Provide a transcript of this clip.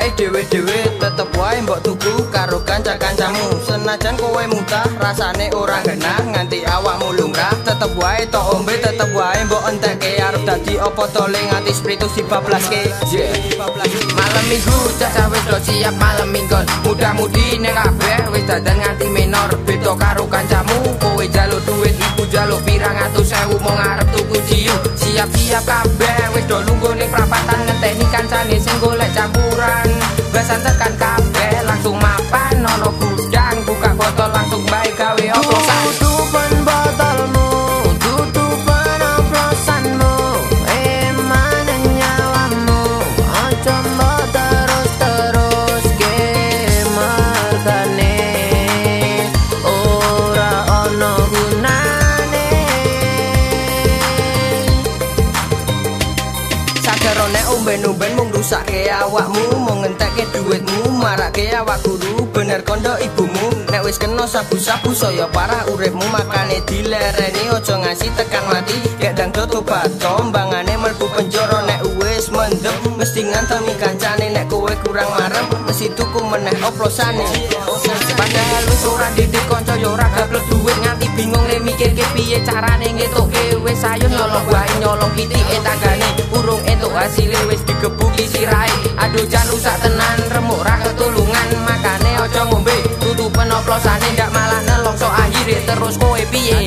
awake dhewe-dhewe tetep wae mbok tuku karo kanca-kancamu. Senajan kowe mutah rasane ora genah nganti awakmu lumrah tetep wae to ombe tetep wae mbok enteke arep dadi apa to le nganti spritu dibablaske Yeah. Malam minggu caca wis do siap malam minggon. Mudah mudi nek kabeh wis dadan nganti minor. Beda karo kancamu kowe jaluk duit iku jaluk pirang atus sewu mau ngarep tuku jiu Siap-siap kabeh wis do lungguh ning prapatan ngenteni kancane sing Besan tekan kabeh langsung mapan ono gudang buka botol langsung bae gawe oplosan Sadarone umben-umben mung rusake awakmu mung ngentekke duitmu marake awak guru bener kondo ibumu. Nek wis kena sabu-sabu saya parah uripmu makane dilereni aja ngasih tekan mati. Gek dang tobat tombangane mlebu penjara. Nek wis mendem mesti ngantemi kancane. Nek kowe kurang marem mesti tuku meneh oplosane. Padahal wis ora didik kanca yo ora gablek duit nganti bingung le mikirke piye carane ngetoke wis ayo nyolong wae nyolong pitike tanggane Plosane enggak malah nelok so akhirnya terus kowe piye?